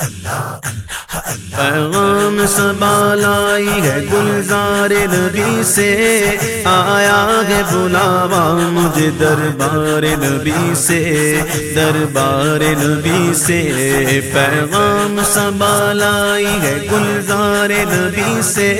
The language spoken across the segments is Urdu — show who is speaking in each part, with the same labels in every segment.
Speaker 1: اللہ پیغام سبالائی ہے گلزار نبی سے۔ آیا ہے بلاوا مجھے دربار نبی سے۔ دربار نبی سے پیغام سبالائی ہے گلزار نبی سے۔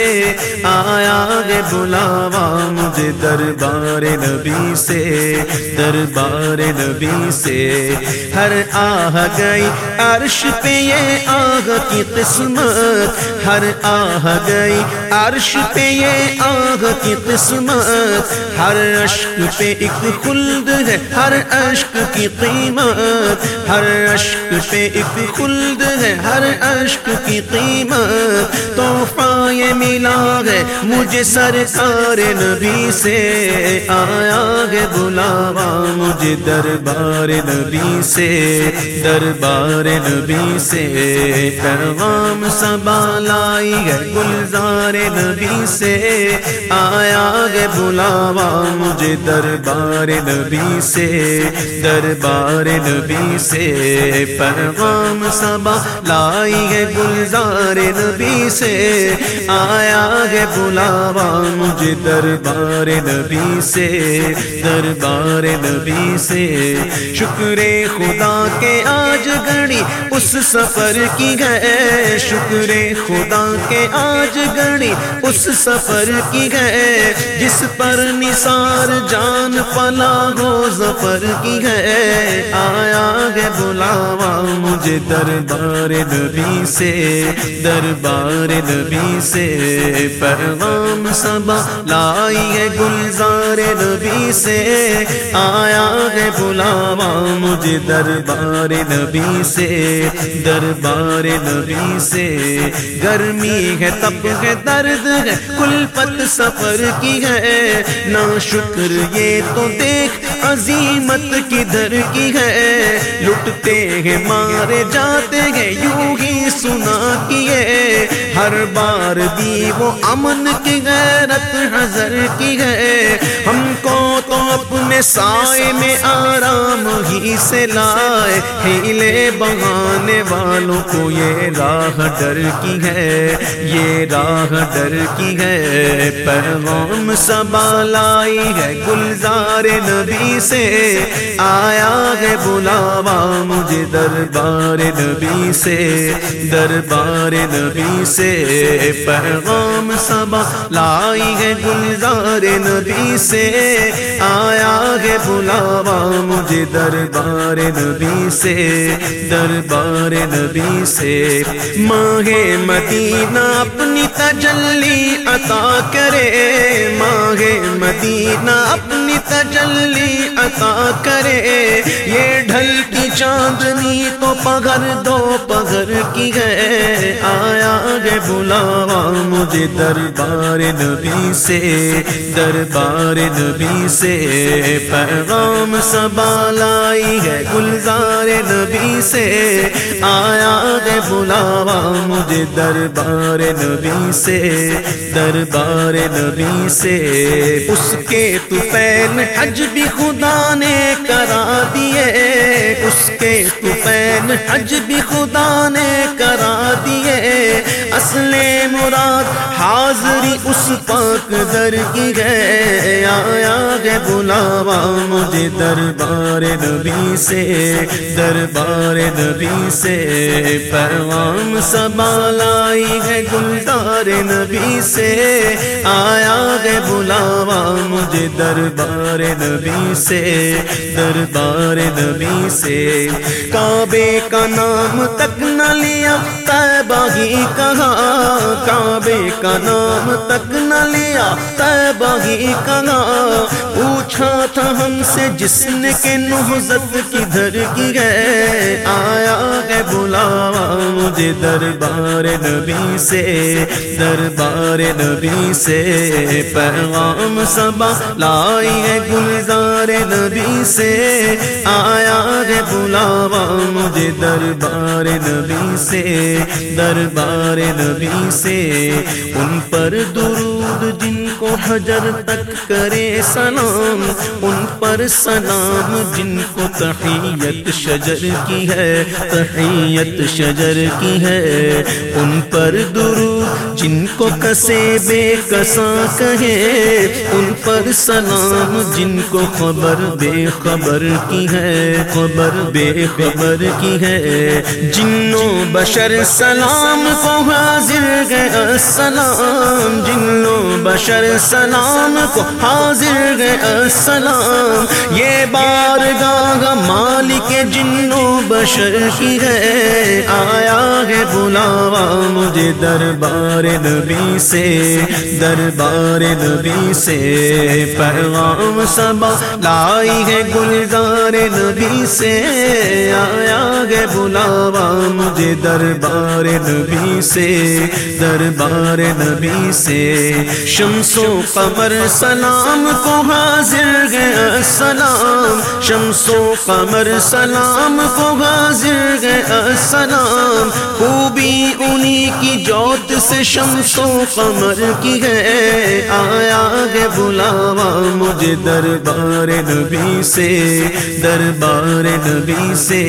Speaker 1: آیا ہے بلاوا مجھے دربار نبی سے۔ دربار نبی سے۔ ہر آہ گئی عرش پہ یہ آگ کی قسم قسمت ہر آہ گئی عرش پہ یہ آگ کی قسمت ہر اشک پہ ایک خلد ہے، ہر اشک کی قیمت، ہر اشک پہ ایک خلد ہے، ہر اشک کی قیمت، تحفہ یہ ملا ہے مجھے سرکار نبی سے، آیا ہے بلاوا مجھے دربار نبی سے، دربار نبی سے پیغام سبا لائی ہے گلزار نبی سے۔ آیا ہے بلاوا مجھے دربار نبی سے۔ دربار نبی سے۔ پیغام سبا لائی ہے گلزار نبی سے۔ آیا ہے بلاوا مجھے دربار نبی سے۔ دربار نبی سے۔ شکر خدا کے آج گھڑی اس سفر کی گئے شکر خدا کے آج گھڑی اس سفر کی گئے جس پر نثار جان پلا ہو، ظفر کی گئے آیا ہے بلاوا مجھے دربار نبی سے، دربار نبی سے۔ پیغام سبا لائی ہے گلزار نبی سے۔ آیا ہے بلاوا مجھے دربار نبی سے، دربار نبی سے سے۔ گرمی ہے تب ہے، درد ہے کل پت سفر کی ہے۔ نہ شکر، یہ تو دیکھ، عظیمت کدھر کی ہے۔ لٹتے ہیں، مارے جاتے ہیں، یوں ہی سنا کیے۔ ہر بار دی وہ امن کی غیرت حضر کی ہے۔ ہم کو تو اپنے سائے میں آرام ہی سے لائے۔ ہیلے بہانے والوں کو یہ راہ ڈر کی ہے۔ یہ راہ ڈر کی ہے۔ پیغام سبا لائی ہے گلزار نبی سے۔ آیا ہے بلاوا مجھے دربار نبی سے۔ دربار نبی سے پیغام سبا لائی ہے گلزار نبی سے۔ آیا ہے بلاوا مجھے دربار نبی سے، دربار نبی سے۔ ماہ مدینہ اپنی تجلی عطا کرے۔ ماہ مدینہ اپنی تجلی عطا کرے۔ یہ ڈھل کی چاندنی تو پگھر دو پگھر کی ہے۔ آیا گے بلاوا مجھے دربار نبی سے۔ دربار نبی سے پیغام سبا لائی ہے گلزار نبی سے۔ آیا گے بلاوا مجھے دربار نبی سے۔ دربار نبی سے۔ اس کے توفین حج بھی خدا نے کرا دیے، اس کے توفین حج بھی خدا نے کرا دیے۔ اصل مراد حاضری اس پاک در کی ہے آیا گے بلاوا مجھے دربار نبی سے، دربار نبی سے۔ پیغام سبا لائی ہے گلدار نبی سے۔ آیا گے بلاوا مجھے دربار نبی سے، دربار نبی سے۔ کعبے کا نام تک نہ لیا طیبہ ہی کہا کعبے کا نام تک نہ لیا طیبہ ہی کہا پوچھا تھا ہم سے جس نے کہ نہزت کدھر کی گئے آیا ہے بلاوا مجھے دربار نبی سے، دربار نبی سے۔ پیغام سبا لائی ہے گلزار نبی سے۔ آیا ہے بلاوا مجھے دربار نبی سے۔ دربار نبی سے۔ ان پر درود جن کو حجر تک کرے سلام۔ ان پر سلام جن کو تحیت شجر کی ہے، تحیت شجر کی ہے۔ ان پر درود جن کو کسے بے کسا کہے، ان پر سلام جن کو خبر بے خبر کی ہے، خبر بے خبر کی ہے۔ جنوں بشر سلام کو حاضر گئے السلام۔ جنوں بشر سلام کو حاضر گئے السلام۔ یہ بار گاہ مالک جنوں بشر کی ہے۔ آیا ہے بلاوا مجھے دربار نبی سے، دربار نبی سے، پیغام سبا لائی ہے گلزار نبی سے۔ آیا ہے بلاوا مجھے دربار نبی سے، دربار نبی سے۔ شمس و قمر سلام کو حاضر گیا سلام شمس و قمر سلام کو حاضر گیا سلام خوبی انہی کی جوت سے شمس و قمر کی ہے۔ آیا گے بلاوا مجھے دربار نبی سے۔ دربار نبی سے۔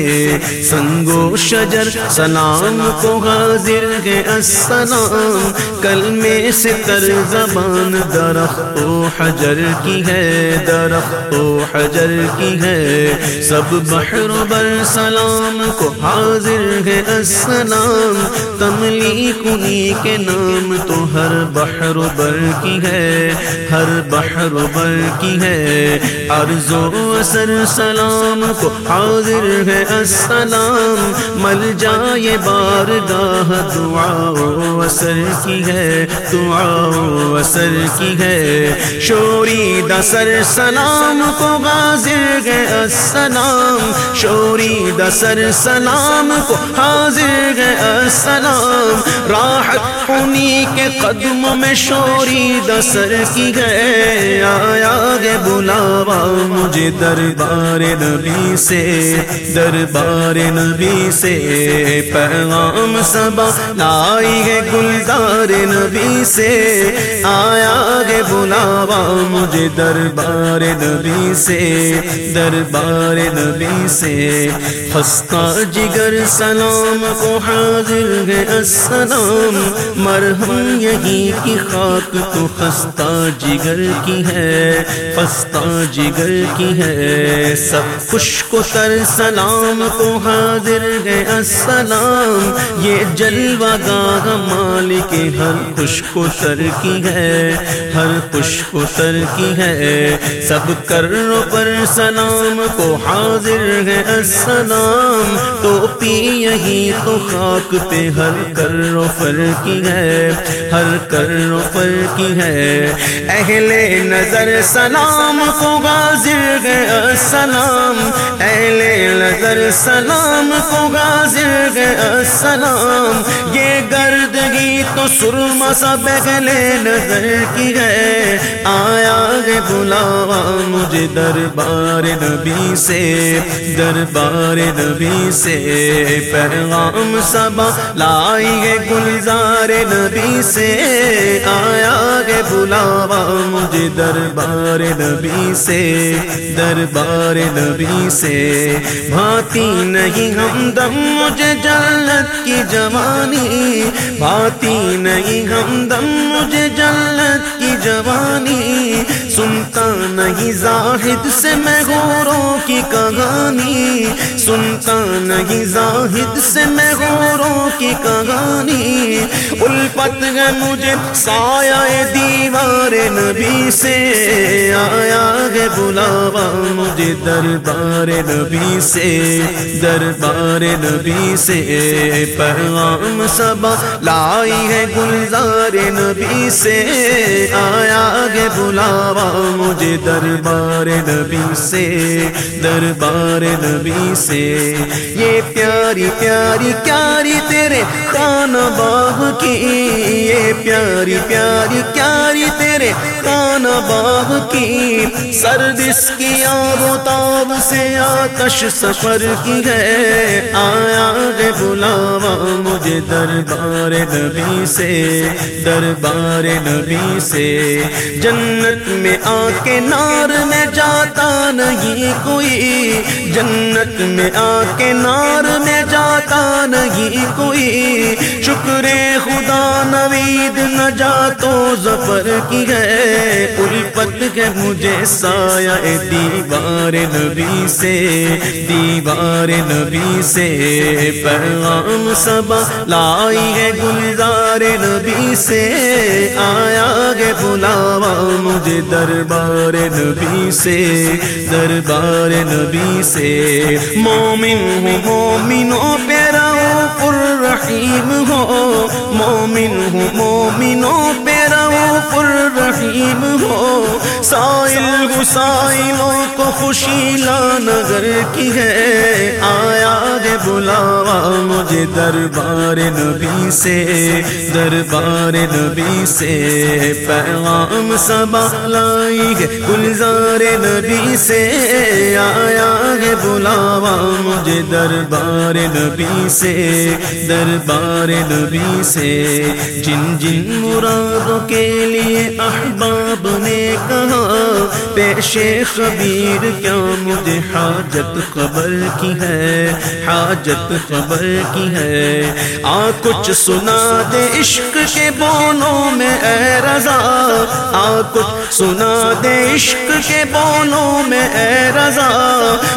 Speaker 1: سنگو شجر سلام کو حاضر ہے۔ السلام کل میں سے تر زبان درخت و حجر کی ہے۔ درخت و حجر کی ہے۔ سب بحر بر سلام کو حاضر ہے۔ السلام تملی کنی کے نام تو ہر بحر بر کی ہے، ہر بحر بر کی ہے۔ عرض و اثر سلام کو حاضر ہے، السلام۔ مل جائے بار گاہ دعا و اثر کی ہے، دعا و اثر کی ہے۔ شوری دسر سلام کو حاضر ہے، السلام۔ شوری دسر سلام کو حاضر ہے، السلام۔ راحت انہی کے قدم میں شوری دسر کی ہے آیا گے بلاوا مجھے دربار نبی سے، دربار نبی سے۔ پیغام سبا لائی ہے گلدار نبی سے۔ آیا گے بلاوا مجھے دربار نبی سے، دربار نبی سے۔ خستہ جگر سلام کو حاضر ہے السلام۔ مرہم یہی کی خاک تو خستہ جگر کی ہے خستہ جگر کی ہے۔ سب خوش کو تر سلام کو حاضر ہے، السلام۔ یہ جلوہ گاہ مالک ہر خوش کو تر کی ہے، ہر خوش کو تر کی ہے۔ سب کر پر سلام کو حاضر ہے، السلام۔ تو پی یہی تو خاک پہ ہر کر پر کی ہے، ہر کر پر کی ہے۔ اہل نظر سلام کو حاضر ہے السلام۔ اہل نظر سلام کو حاضر ہے السلام۔ یہ گردگی تو سرما سا بگلے نظر کی ہے۔ آیا ہے بلاوا مجھے دربار نبی سے، دربار نبی سے۔ پیغام سبا لائی ہے گلزار نبی سے، آیا ہے بلاوا مجھے دربار نبی سے، دربار نبی سے۔ بھاتی نہیں ہم دم مجھے جنت کی جوانی، بھاتی نہیں ہم دم مجھے جنت کی جوانی۔ سنتا نہیں، زاہد سے میں غوروں کی کہانی۔ سنتا نہیں، زاہد سے میں غوروں کی کہانی۔ الفت ہے مجھے، سایہ دیوار نبی سے۔ آیا ہے بلاوا مجھے دربار نبی سے۔ دربار نبی سے پیغام سبا لائی ہے گلزار نبی سے۔ آیا ہے بلاوا مجھے دربار نبی سے، دربار نبی سے۔ یہ پیاری پیاری پیاری تیرے خان باغ کی، یہ پیاری پیاری پیاری تیرے کانا باغ کی۔ سرد اس کی آب و تاب سے آتش سفر کی ہے۔ آیا گے بلاوا مجھے دربار نبی سے، دربار نبی سے۔ جنت میں آ کے نار میں جاتا نہیں کوئی۔ جنت میں آ کے نار میں جاتا نہیں کوئی۔ شکر خدا نوید نہ جا تو ظفر کی ہے۔ الفت ہے مجھے سایہ دیوار نبی سے۔ دیوار نبی سے۔ پیغام سب لائی ہے گلزار نبی سے۔ آیا گے بلاوا مجھے دربار نبی سے، دربار نبی سے۔ مومن ہوں پیرا پہ رہو رحیم ہو مومن ہوں مومنوں پہ رحیم ہو۔ سائل گسائلوں کو خوشی لا نگر کی ہے۔ آیا گے بلاوا مجھے دربار نبی سے۔ دربار نبی سے پیغام سبا لائی ہے گلزار نبی سے۔ آیا گے بلاوا مجھے دربار نبی سے۔ دربار نبی سے۔ جن جن مرادوں کے لیے احباب نے کہا، پیش خبیر، کیا مجھے حاجت خبر کی ہے؟ حاجت خبر کی ہے۔ آ، کچھ سنا دے عشق کے بولوں میں، اے رضا۔ آ، کچھ سنا دے عشق کے بولوں میں، اے رضا۔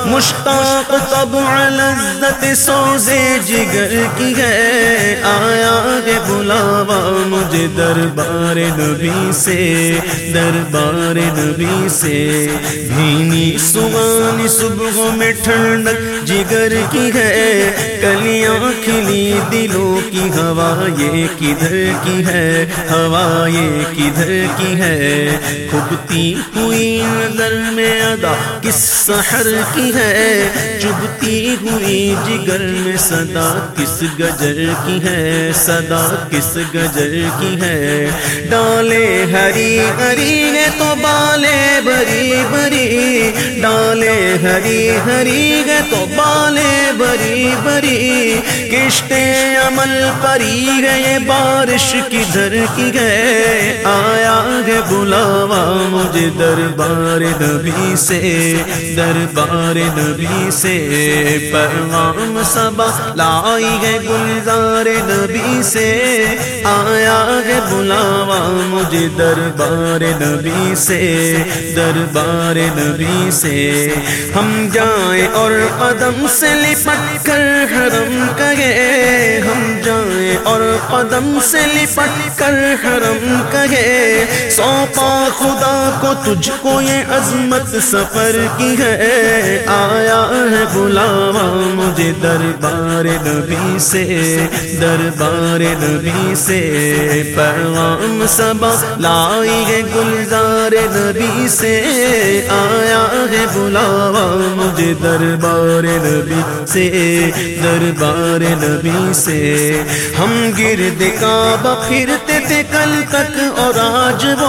Speaker 1: مشتاق تب لذت سوزے جگر کی ہے۔ آیا گے بلاوا مجھے دربار نبی سے، دربار نبی سے۔ بھینی سوانی صبح میں ٹھنڈک جگر کی ہے، کلیاں کھلی دلوں کی، ہوا یہ کدھر کی ہے؟ ہوا یہ کدھر کی ہے؟ کھبتی ہوئی نظر میں ادا کس سحر کی ہے۔ چبتی ہوئی جگر میں صدا کس گجر کی ہے؟ صدا کس گجر کی ہے۔ ڈالے ہری ہری ہے تو بالے بری بری ڈالے ہری ہری ہے تو بالے بری بری کشتے عمل پری ہے، یہ بارش کدھر کی ہے۔ آیا ہے بلاوا مجھے دربار نبی سے، دربار نبی سے۔ پیغام سبا لائی ہے گلزار نبی سے۔ آیا ہے بلاوا مجھے دربار نبی سے، دربار نبی سے۔ ہم جائیں اور قدم سے لپٹ کر حرم کہے ہم جائیں اور قدم سے لپٹ کر حرم کہے، سونپا خدا کو تجھ کو یہ عظمت سفر کی ہے۔ آیا ہے بلاوا مجھے دربار نبی سے، دربار نبی سے۔ پیغام سبا لائی ہے گلزار نبی سے۔ آیا ہے بلاوا مجھے دربار نبی سے، دربار نبی سے۔ ہم گرد کعبہ پھرتے تھے کل تک اور آج وہ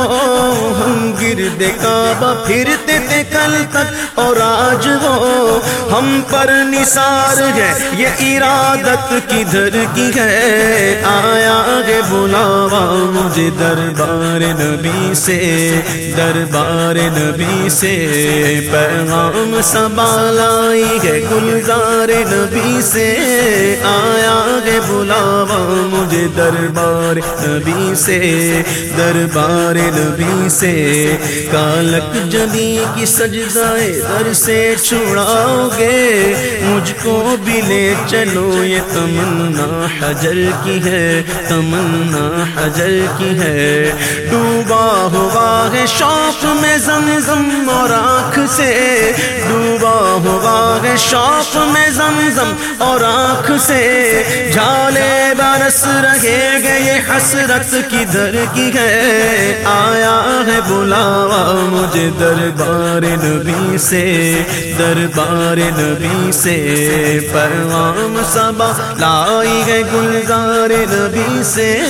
Speaker 1: گرد کعبہ پھرتے تھے کل تک اور آج وہ ہم پر نثار ہے۔ یہ ارادت کدھر کی ہے؟ آیا گے بلاوا مجھے دربار نبی سے، دربار نبی سے۔ پیغام سنبھالائی ہے گلزار نبی سے۔ آیا گے بلاوا مجھے دربار نبی سے، دربار نبی سے۔ کالک جبی کی سجدائے در سے چھڑاؤ گے مجھ کو بھی لے چلو، یہ تمنا حجر کی ہے، تمنا حجر کی ہے۔ ڈوبا ہوا ہے شوق میں زمزم اور آنکھ سے۔ ڈوبا ہوا ہے شوق میں زمزم اور آنکھ سے۔ جھالے برس رہے گے یہ حسرت کدھر کی ہے؟ آیا ہے بلاوا مجھے دربار نبی سے، دربار نبی سے۔ پیغام سبا لائی ہے گلزار نبی سے۔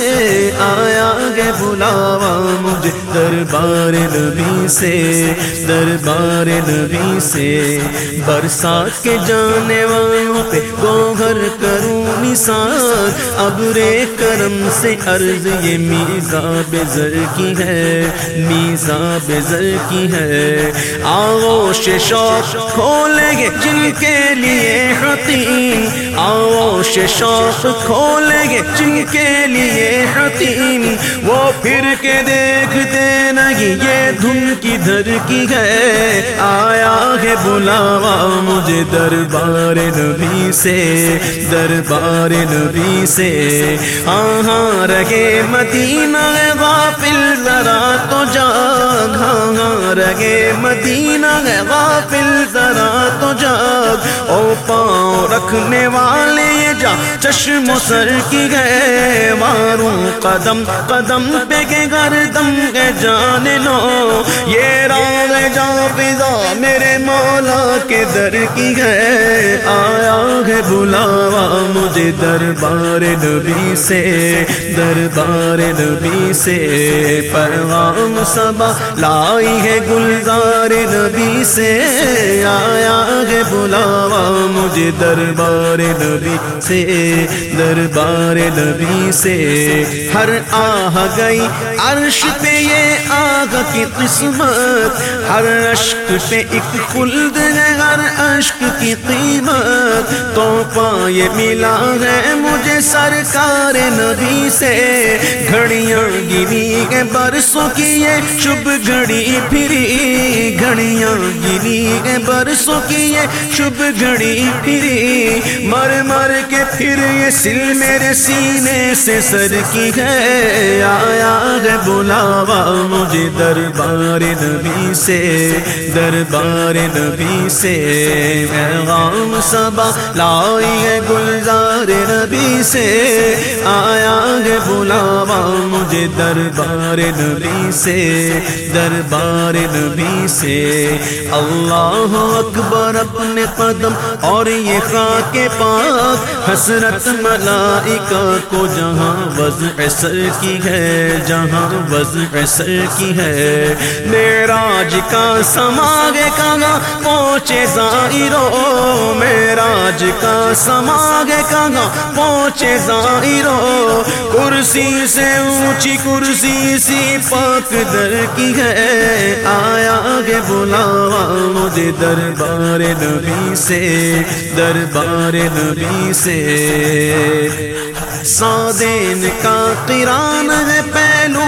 Speaker 1: آیا ہے بلاوا مجھے دربار نبی سے۔ دربار نبی سے۔ برسات کے جانے والوں پہ گوہر کروں نثار اب رے کرم سے عرض یہ میزا بزر کی ہے۔ میزا بزر کی ہے۔ آغوش شوق کھولیں گے جن کے لیے حتیم آغوش شوق کھولیں گے جن کے لیے حتیم وہ پھر کے دیکھتے نہیں، یہ دھن کی دھر کی ہے۔ آیا ہے بلاوا مجھے دربار نبی سے، دربار نبی سے۔ ہاں ہاں رہے مدینہ غافل، ذرا تو جاگ رہے مدینہ غافل ذرا۔ تو جاگ او پاؤں رکھنے والے یہ جا، چشم و سر کی گئے ماروں قدم قدم پہ کے گردم کے جان لو۔ یہ راگ جا فضا میرے مولا کے در کی ہے آیا ہے بلاوا مجھے دربار نبی سے، دربار نبی سے۔ پیغام سبا لائی ہے گلزار نبی سے۔ آیا ہے بلاوا مجھے دربار نبی سے، دربار نبی سے۔ ہر آہ گئی عرش پہ یہ آگ کی قسمت، ہر اشک پہ ایک خلد ہے ہر اشک کی قیمت تو پائے ملا ہے مجھے سرکار نبی سے۔ گھڑیاں گری ہے برسوں کی یہ شب گھڑی پھری۔ گھڑیاں گری ہے برسوں کی یہ شب گھڑی پھری مر مر کے پھر یہ سل میرے سینے سے سر کی ہے۔ آیا ہے بلاوا مجھے دربار نبی سے۔ دربار نبی سے۔ پیغام سبا لائی ہے گلزار نبی سے۔ آیا ہے بلاوا مجھے دربار نبی سے۔ دربار نبی سے۔ اللہ اکبر اپنے قدم اور یہ خاک پاک، حسرت ملائکہ کو جہاں وضع سر کی ہے، جہاں وضع سر کی ہے۔ میراج کا سماگے کہاں پہنچے زائرو میراج کا سماگے کہاں پہنچے زائرو کرسی سے اونچی کرسی سی پاک در کی ہے۔ آیا گے بلاوا مجھے دربار نبی سے دربار نبی سے۔ سادین کا قرآن ہے پہلو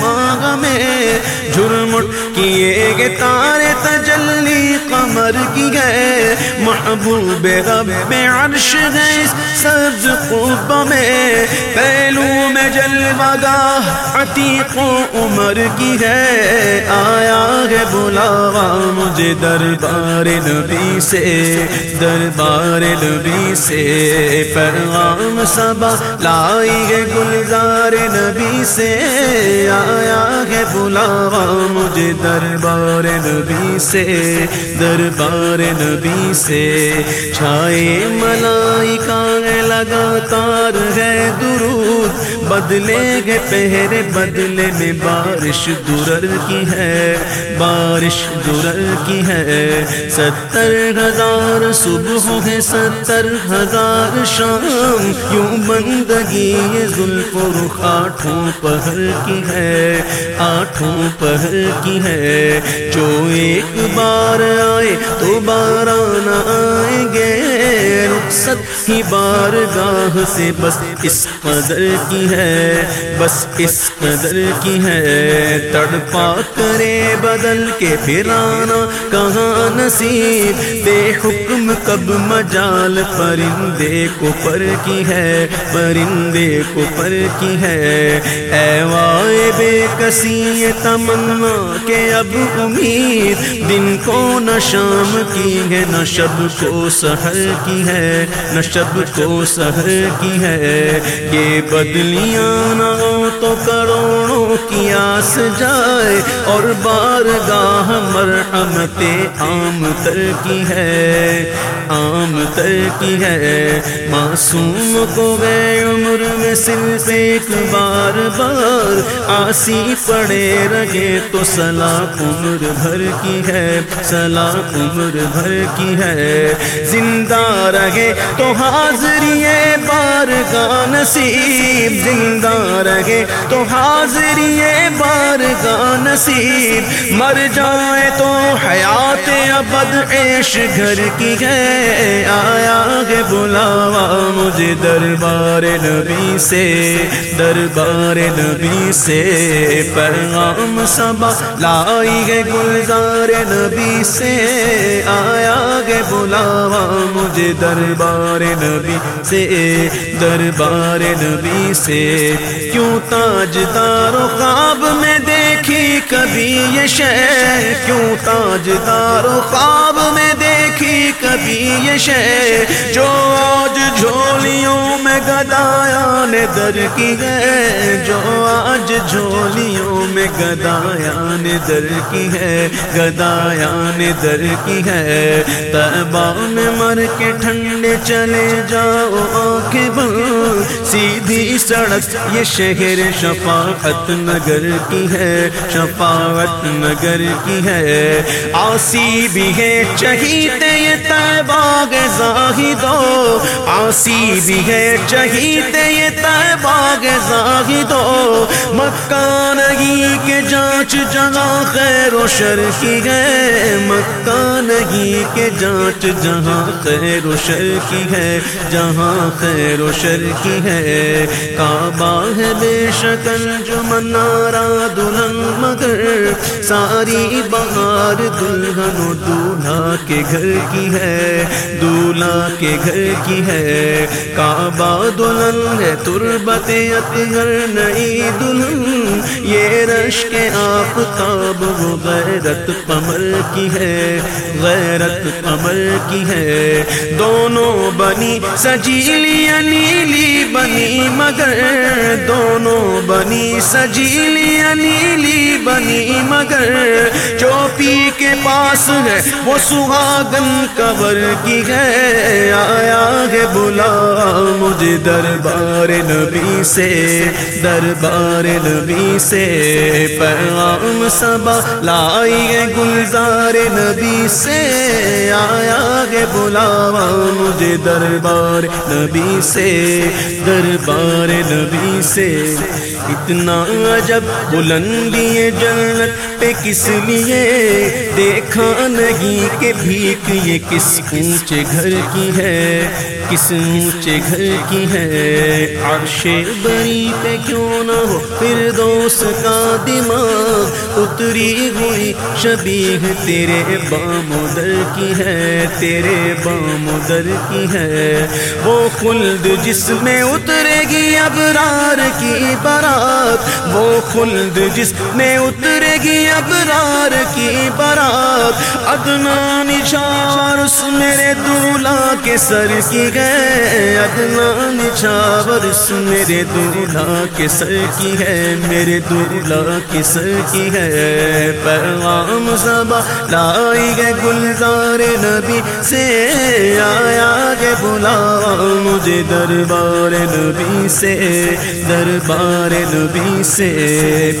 Speaker 1: ماغ میں۔ جھرمٹ کیے گے تارے تجلی قمر کی گئے محبوب رب عرش ہے سبز قب میں۔ پہلو میں جلوہ گاہ عتیق و عمر کی ہے۔ آیا ہے بلاوا مجھے دربار نبی سے۔ دربار نبی سے۔ پیغام سبا لائی ہے گلزار نبی سے۔ آیا ہے بلاوا مجھے دربار نبی سے۔ دربار نبی سے چھائے ملائکہ لگاتار ہے درود بدلے گے پہرے بدلے میں بارش درر کی ہے، بارش درر کی ہے۔ ستر ہزار صبح ہے، ستر ہزار شام۔ یوں بندگی یہ ظلف و رخ آٹھوں پہر کی ہے، آٹھوں پہر کی ہے۔ جو ایک بار آئے تو بارہ نہ آئیں گے رخصت ہی بار گاہ سے، بس اس قدر کی ہے، بس اس قدر کی ہے۔ تڑپا کرے بدل کے پھرانا، کہاں نصیب؟ بے حکم کب مجال پرندے کو پر کی ہے، پرندے کو پر کی ہے۔ اے وائے بے کسی تمنا کہ اب امید، دن کو نہ شام کی ہے، نہ شب کو سحر کی ہے نہ شب کو سحر کی ہے۔ یہ بدلیاں نہ تو کروڑوں کی آس جائے۔ اور بار گاہ مرحمت عام تر کی ہے۔ عام تر کی ہے۔ معصوم کو گئے عمر میں صرف ایک بار بار آسی پڑے رگے تو سلاح عمر بھر کی ہے۔ سلاح عمر بھر کی ہے۔ زندہ رہے تو حاضری بار کا نصیب۔ زندہ رہے تو حاضری بار کا نصیب۔ مر جائے تو حیات ابد عیش گھر کی ہے۔ آیا گے بلاوا مجھے دربار نبی سے۔ دربار نبی سے پیغام سبا لائی گے گلزار نبی سے۔ آیا گے بلاوا مجھے دربار نبی سے۔ دربار نبی سے۔ کیوں تاج دار خواب میں دیکھی کبھی یہ شہر کیوں تاجدار خواب میں دیکھی؟ کبھی یہ شہر جو آج گدایا نے در کی ہے جو آج جھولیوں میں گدایا نے در کی ہے گدایا نے در کی ہے۔ تبان مر کے ٹھنڈے چلے جاؤ آنکھیں بند سیدھی سڑک، یہ شہر شفاعت نگر کی ہے۔ شفاعت نگر کی ہے۔ آسی بھی ہے چہیتے یہ تیباغ زاہدو آسی بھی ہے چہیتے یہ تیباغ زاہدو مکہ نہیں کہ جانچ جگہ خیر و شر کی ہے۔ مکہ نہیں کہ جانچ جہاں خیر و شر کی ہے، جہاں خیر و شر کی ہے۔ کعبہ ہے بے شکل جو منارا دلہن مگر، ساری بہار دلہن و دولہا کے گھر کی ہے۔ دولہا کے گھر کی ہے۔ کعبہ دلہن ہے تربت اتگر نئی دلہن۔ یہ رش کے آفتاب وہ غیرت پمر کی ہے، غیرت پمر کی ہے۔ دونوں بنی سجیلی نیلی بنی مگر، دونوں بنی سجیلی نیلی بنی مگر۔ جو پی کے پاس ہے وہ سہاگن کور کی ہے۔ آیا ہے بلا مجھے دربار نبی سے، دربار نبی سے پیغام سبا لائی ہے گلزار نبی سے۔ آیا ہے بلاوا مجھے دربار نبی سے، دربار نبی سے۔ اتنا عجب بلندی جنت پہ کس لیے؟ دیکھا نہیں کہ بھیک یہ کس اونچے گھر کی ہے۔ کس اونچے گھر کی ہے؟ عرش بری پہ کیوں نہ ہو پھر دوست کا دماغ اتری ہوئی شبیہ تیرے بام در کی ہے، تیرے بام در کی ہے۔ وہ خلد جس میں اترے گی ابرار کی برات وہ خلد جس میں اترے گی ابرار کی برات ادنا نشار اس میرے دولا کے سر کی گئے ادنا نشاور اس میرے دولا کے سر کی ہے۔ میرے دولا کے سر کی ہے۔ پیغام زبا لائی گئے گلزار نبی سے۔ آیا گے بلا مجھے دربار نبی سے۔ دربار نبی سے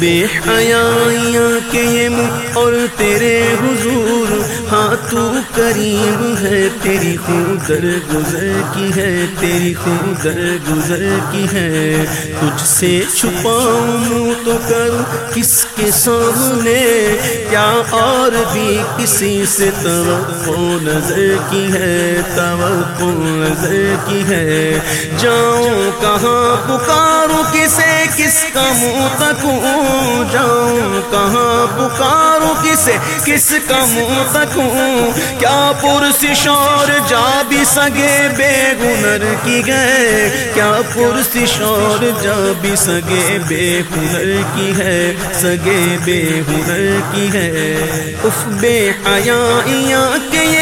Speaker 1: بے حیائیاں کے یہ منہ اور تیرے حضور ہاں تو کریم ہے، تیری خود در گزر کی ہے، تیری خود در گزر کی ہے۔ تجھ سے چھپاؤں منہ تو کروں کس کے سامنے؟ کیا اور بھی کسی سے توقع نظر کی ہے؟ توقع نظر کی ہے۔ جاؤں کہاں پکاروں، کسے کس کا منہ تکوں جاؤں کہاں پکاروں، کسے کس کا منہ تکوں کیا پرسش اور جا بھی سگے بے ہنر کی گئے کیا پرسش اور جا بھی سگے بے ہنر کی ہے؟ سگے بے ہنر کی ہے؟ اف بے حیاں کے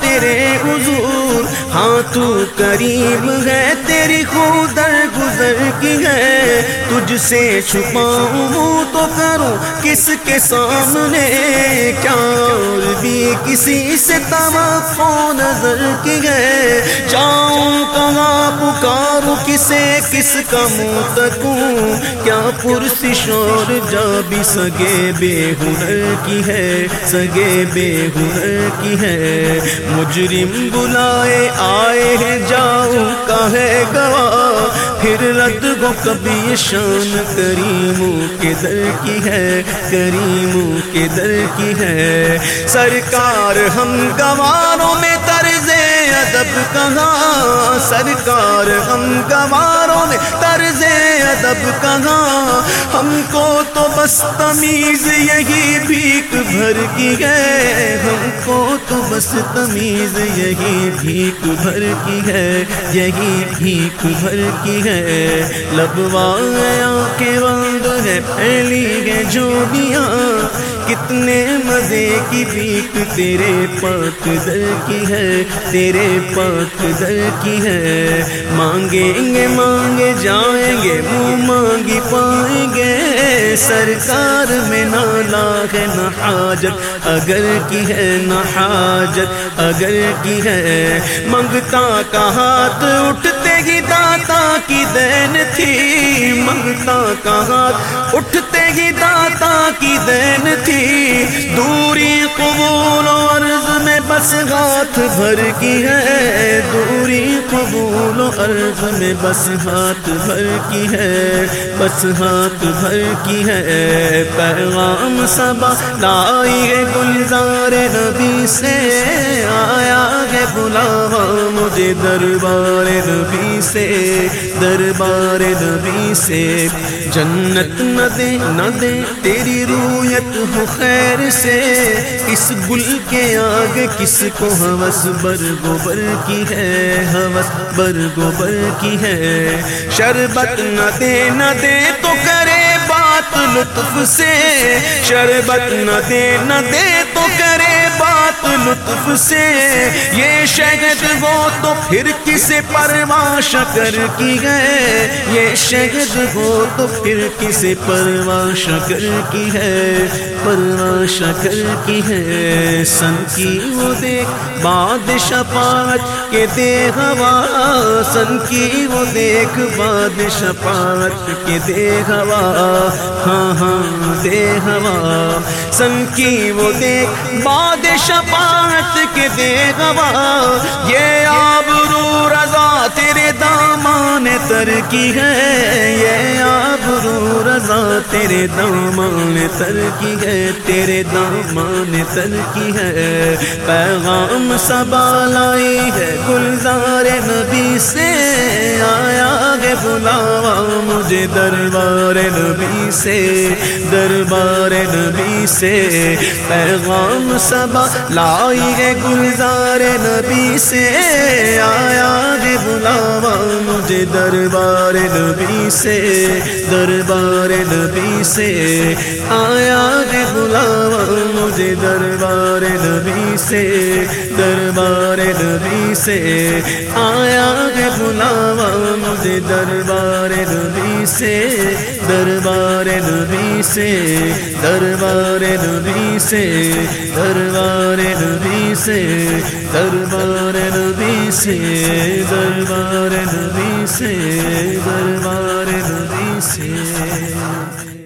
Speaker 1: تیرے حضور ہاں تو کریم ہے، تیری خود گزر کی ہے۔ تجھ سے چھپاؤں تو کروں کس کے سامنے؟ کیا اور بھی کسی سے توقع نظر کی ہے؟ جاؤں کہاں پکاروں، کسے کس کا منہ تکوں کیا پرسش اور جا بھی سگے بے ہنر کی ہے؟ سگے بے ہنر کی ہے۔ مجرم بلائے آئے ہیں جاؤں کا ہے گواہ؟ پھر رد گو کبھی شان کریموں کے در کی ہے کریموں کے در کی ہے۔ سرکار ہم گواروں میں طرز کہاں؟ سرکار ہم گواروں میں طرز ادب کہاں؟ ہم کو تو بس تمیز یہی بھیک بھر کی ہے۔ ہم کو تو بس تمیز یہی بھیک بھر کی ہے۔ یہی بھیک بھر کی ہے۔ لبوایا کے وند ہے پھیلی ہے جو کتنے مزے کی بیک تیرے پاک در کی ہے، تیرے پاک در کی ہے۔ مانگیں گے، مانگے جائیں گے، منہ مانگی پائیں گے۔ سرکار میں نہ لاغ، نہ حاجت، اگر کی ہے، نہ حاجت، اگر کی ہے۔ منگتا کا ہاتھ اٹھتے ہی داتا کی دین تھی منگتا کا ہاتھ اٹھتے ہی داتا کی دین تھی۔ دوری قبول و عرض میں بس ہاتھ بھر کی ہے۔ دوری قبول و عرض میں بس ہاتھ بھر کی ہے۔ بس ہاتھ بھر کی ہے۔ پیغام سبا لائی گلزار نبی سے آیا۔ ہے بلاوا مجھے دربار نبی سے، دربار نبی سے۔ جنت نہ دے نہ دے، تیری رویت ہو خیر سے۔ اس گل کے آگے کس کو ہوس برگوبر کی ہے؟ ہوس برگوبر کی ہے۔ شربت نہ دے نہ دے تو کرے بات لطف سے۔ شربت نہ دے نہ دے تو کرے بات لطف سے۔ یہ شہد وہ تو پھر کسے پرواں شکر کی ہے۔ یہ شہد وہ تو پھر کسے پرواں شکر کی ہے۔ پرواں شکر کی ہے۔ سن کی وہ دیکھ باد شفاعت کے دے ہوا۔ سن کی وہ دیکھ باد شفاعت کے دے ہوا۔ ہاں ہاں دے ہوا۔ سن کی وہ دیکھ باد شفاعت کے دے گوا یہ آبرو رضا تیرے دامان تر کی ہے، یہ آبرو رضا تیرے دامان تر کی ہے، تیرے دامان تر کی ہے۔ پیغام سبا لائی ہے گلزار نبی سے، آیا گے بلاوا مجھے دربار نبی سے، دربار نبی سے۔ پیغام سبا لائی گے گلزار نبی سے، آیا گے بلاوا مجھے دربار نبی سے، دربار نبی سے۔ آیا گے بلاوا مجھے دربار نبی سے، دربار نبی سے۔ آیا گے بلاوا مجھے دربار نبی سے۔ دربار نبی سے، دربار نبی سے، دربار نبی سے، دربار نبی سے، دربار نبی سے، دربار نبی سے۔